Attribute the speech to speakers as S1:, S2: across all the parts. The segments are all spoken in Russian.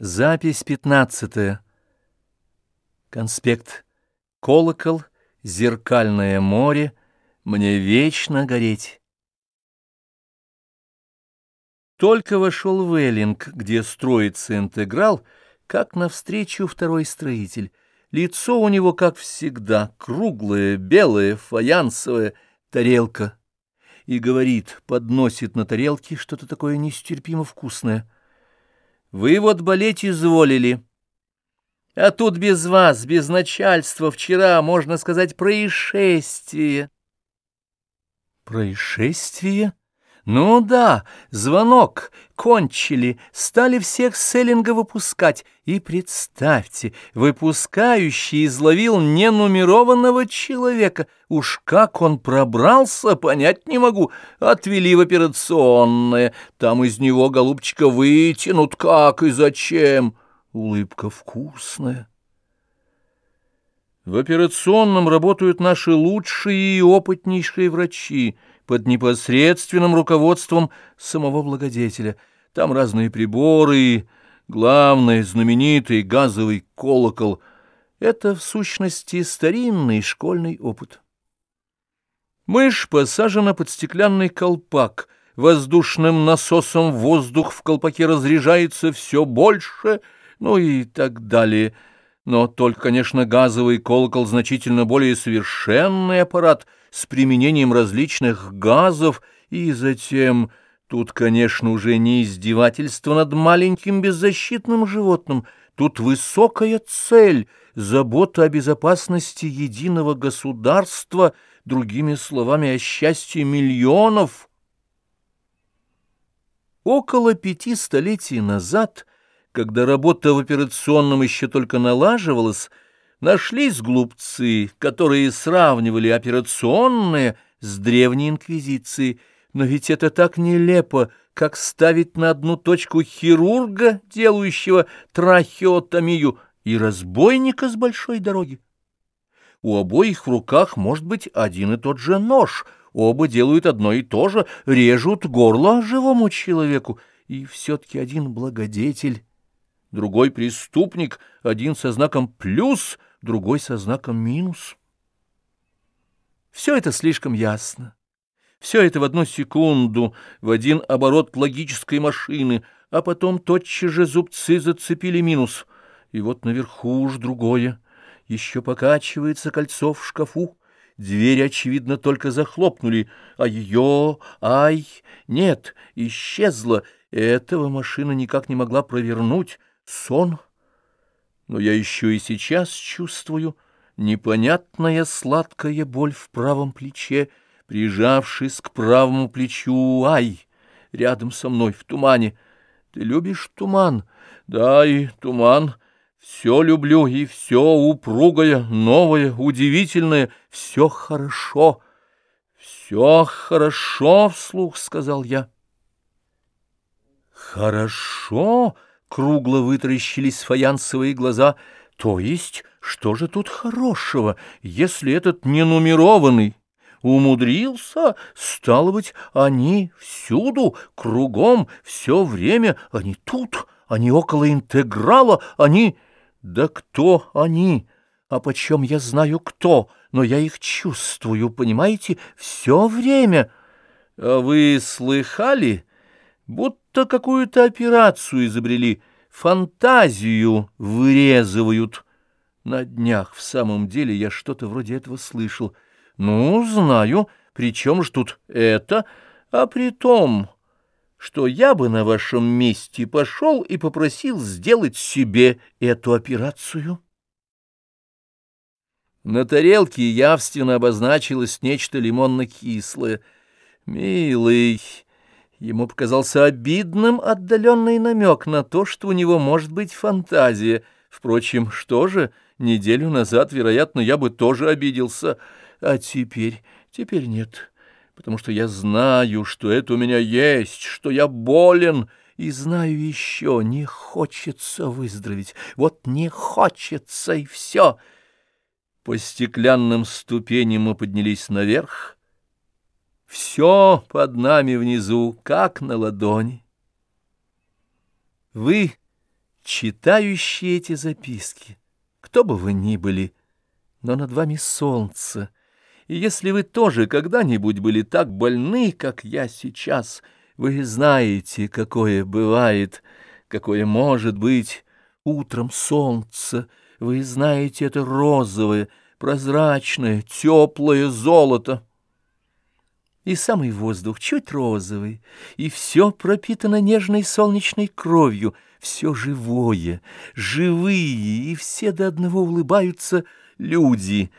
S1: Запись пятнадцатая. Конспект. Колокол, зеркальное море, мне вечно гореть. Только вошел в Эллинг, где строится интеграл, как навстречу второй строитель. Лицо у него, как всегда, круглое, белое, фаянсовое, тарелка. И говорит, подносит на тарелке что-то такое нестерпимо вкусное — вы вот болеть изволили. А тут без вас, без начальства, вчера, можно сказать, происшествие. Происшествие? Ну да, звонок, кончили, стали всех с Эллинга выпускать. И представьте, выпускающий изловил ненумерованного человека. Уж как он пробрался, понять не могу. Отвели в операционное, там из него, голубчика, вытянут как и зачем. Улыбка вкусная. В операционном работают наши лучшие и опытнейшие врачи — под непосредственным руководством самого благодетеля. Там разные приборы и, главное, знаменитый газовый колокол. Это, в сущности, старинный школьный опыт. Мышь посажена под стеклянный колпак. Воздушным насосом воздух в колпаке разряжается все больше, ну и так далее. Но только, конечно, газовый колокол значительно более совершенный аппарат — с применением различных газов, и затем... Тут, конечно, уже не издевательство над маленьким беззащитным животным, тут высокая цель, забота о безопасности единого государства, другими словами, о счастье миллионов. Около пяти столетий назад, когда работа в операционном еще только налаживалась, Нашлись глупцы, которые сравнивали операционное с древней инквизицией, но ведь это так нелепо, как ставить на одну точку хирурга, делающего трахеотомию, и разбойника с большой дороги. У обоих в руках может быть один и тот же нож, оба делают одно и то же, режут горло живому человеку, и все-таки один благодетель, другой преступник, один со знаком «плюс», другой со знаком минус. Все это слишком ясно. Все это в одну секунду, в один оборот логической машины, а потом тотчас же зубцы зацепили минус. И вот наверху уж другое. Еще покачивается кольцо в шкафу. Дверь, очевидно, только захлопнули, а ее... Ай! Нет, исчезла. Этого машина никак не могла провернуть. Сон но я еще и сейчас чувствую непонятная сладкая боль в правом плече, прижавшись к правому плечу, ай, рядом со мной в тумане. Ты любишь туман? Да, и туман. Все люблю, и все упругое, новое, удивительное, все хорошо. Все хорошо, вслух сказал я. Хорошо? Кругло вытаращились фаянсовые глаза. То есть, что же тут хорошего, если этот ненумерованный умудрился, стало быть, они всюду, кругом, все время, они тут, они около интеграла, они... Да кто они? А почем я знаю кто? Но я их чувствую, понимаете, все время. А вы слыхали, будто какую-то операцию изобрели, фантазию вырезывают. На днях в самом деле я что-то вроде этого слышал. Ну, знаю, при чем ж тут это, а при том, что я бы на вашем месте пошел и попросил сделать себе эту операцию. На тарелке явственно обозначилось нечто лимонно-кислое. «Милый, Ему показался обидным отдаленный намек на то, что у него может быть фантазия. Впрочем, что же, неделю назад, вероятно, я бы тоже обиделся. А теперь, теперь нет, потому что я знаю, что это у меня есть, что я болен, и знаю еще, не хочется выздороветь. Вот не хочется, и все. По стеклянным ступеням мы поднялись наверх, все под нами внизу, как на ладони. Вы читающие эти записки, кто бы вы ни были, но над вами солнце, и если вы тоже когда-нибудь были так больны, как я сейчас, вы знаете, какое бывает, какое может быть утром солнце, вы знаете это розовое, прозрачное, теплое золото. И самый воздух чуть розовый, и все пропитано нежной солнечной кровью, все живое, живые, и все до одного улыбаются люди.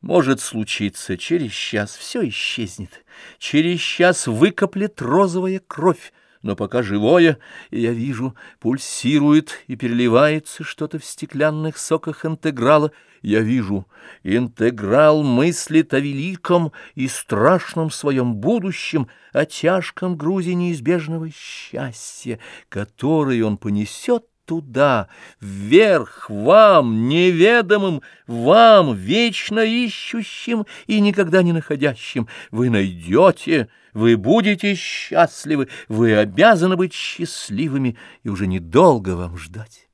S1: Может случиться, через час все исчезнет, через час выкоплет розовая кровь, но пока живое, и я вижу, пульсирует и переливается что-то в стеклянных соках интеграла, я вижу, интеграл мыслит о великом и страшном своем будущем, о тяжком грузе неизбежного счастья, который он понесет туда, вверх, вам, неведомым, вам, вечно ищущим и никогда не находящим. Вы найдете, вы будете счастливы, вы обязаны быть счастливыми, и уже недолго вам ждать.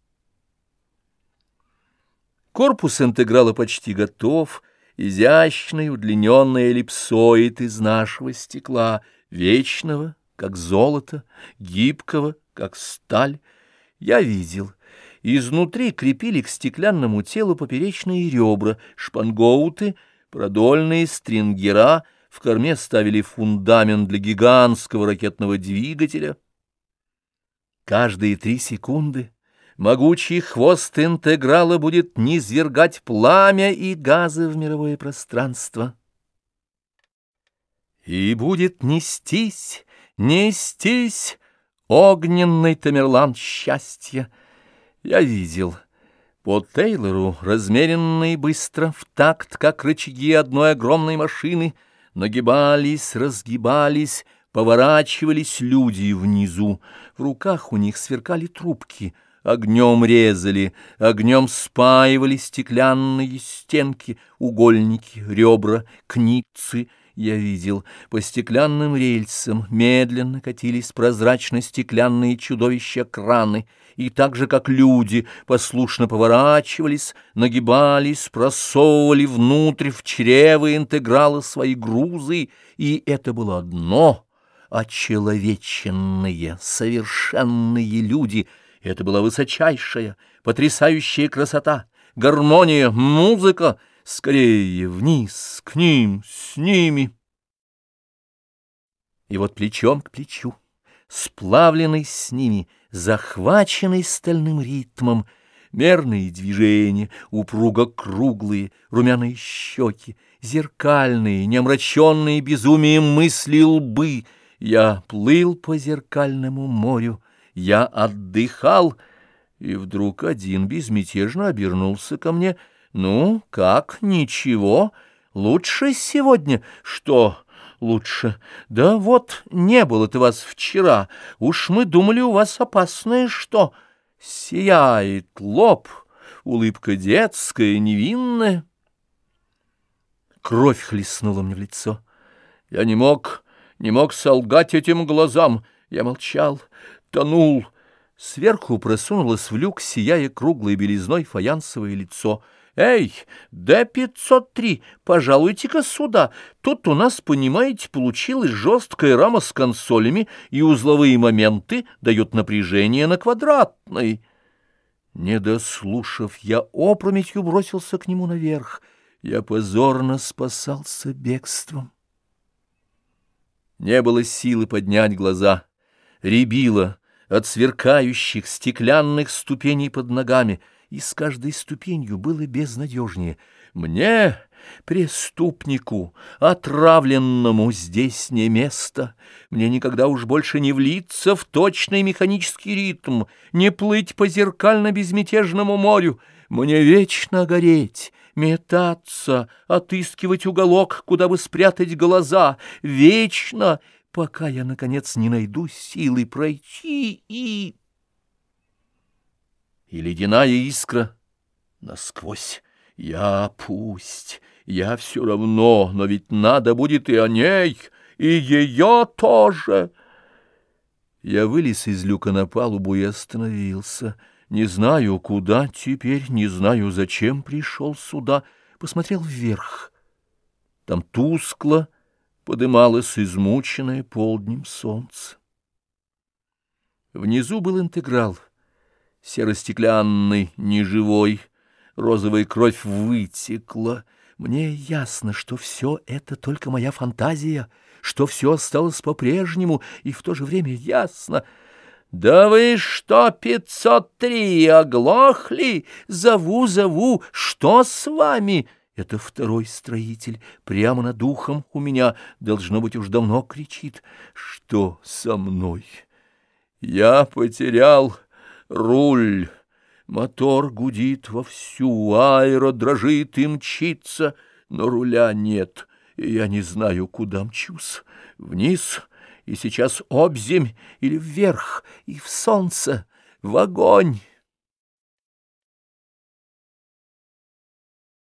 S1: Корпус интеграла почти готов, изящный удлиненный эллипсоид из нашего стекла, вечного, как золото, гибкого, как сталь, я видел. Изнутри крепили к стеклянному телу поперечные ребра, шпангоуты, продольные стрингера, в корме ставили фундамент для гигантского ракетного двигателя. Каждые три секунды могучий хвост интеграла будет низвергать пламя и газы в мировое пространство. И будет нестись, нестись огненный Тамерлан счастья. Я видел по Тейлору, размеренно и быстро, в такт, как рычаги одной огромной машины, нагибались, разгибались, поворачивались люди внизу. В руках у них сверкали трубки, огнем резали, огнем спаивали стеклянные стенки, угольники, ребра, кницы — я видел, по стеклянным рельсам медленно катились прозрачно-стеклянные чудовища-краны, и так же, как люди, послушно поворачивались, нагибались, просовывали внутрь в чревы интегралы свои грузы, и это было одно — очеловеченные, совершенные люди. Это была высочайшая, потрясающая красота, гармония, музыка — Скорее вниз, к ним, с ними. И вот плечом к плечу, сплавленный с ними, захваченный стальным ритмом, мерные движения, упруго круглые, румяные щеки, зеркальные, неомраченные безумием мысли лбы. Я плыл по зеркальному морю, я отдыхал, и вдруг один безмятежно обернулся ко мне — ну, как, ничего, лучше сегодня. Что лучше? Да вот, не было-то вас вчера. Уж мы думали, у вас опасное что? Сияет лоб, улыбка детская, невинная. Кровь хлестнула мне в лицо. Я не мог, не мог солгать этим глазам. Я молчал, тонул. Сверху просунулось в люк, сияя круглой белизной фаянсовое лицо — «Эй, Д-503, пожалуйте-ка сюда. Тут у нас, понимаете, получилась жесткая рама с консолями, и узловые моменты дают напряжение на квадратной». Не дослушав, я опрометью бросился к нему наверх. Я позорно спасался бегством. Не было силы поднять глаза. Рябило от сверкающих стеклянных ступеней под ногами — и с каждой ступенью было безнадежнее. Мне, преступнику, отравленному, здесь не место. Мне никогда уж больше не влиться в точный механический ритм, не плыть по зеркально-безмятежному морю. Мне вечно гореть, метаться, отыскивать уголок, куда бы спрятать глаза, вечно, пока я, наконец, не найду силы пройти и и ледяная искра насквозь. Я пусть, я все равно, но ведь надо будет и о ней, и ее тоже. Я вылез из люка на палубу и остановился. Не знаю, куда теперь, не знаю, зачем пришел сюда. Посмотрел вверх. Там тускло подымалось измученное полднем солнце. Внизу был интеграл, серостеклянный, неживой, розовая кровь вытекла. Мне ясно, что все это только моя фантазия, что все осталось по-прежнему, и в то же время ясно — «Да вы что, пятьсот три, оглохли? Зову, зову, что с вами?» Это второй строитель, прямо над ухом у меня, должно быть, уж давно кричит. «Что со мной?» «Я потерял руль». Мотор гудит вовсю, аэро дрожит и мчится, но руля нет, и я не знаю, куда мчусь. Вниз и сейчас обземь или вверх, и в солнце, в огонь.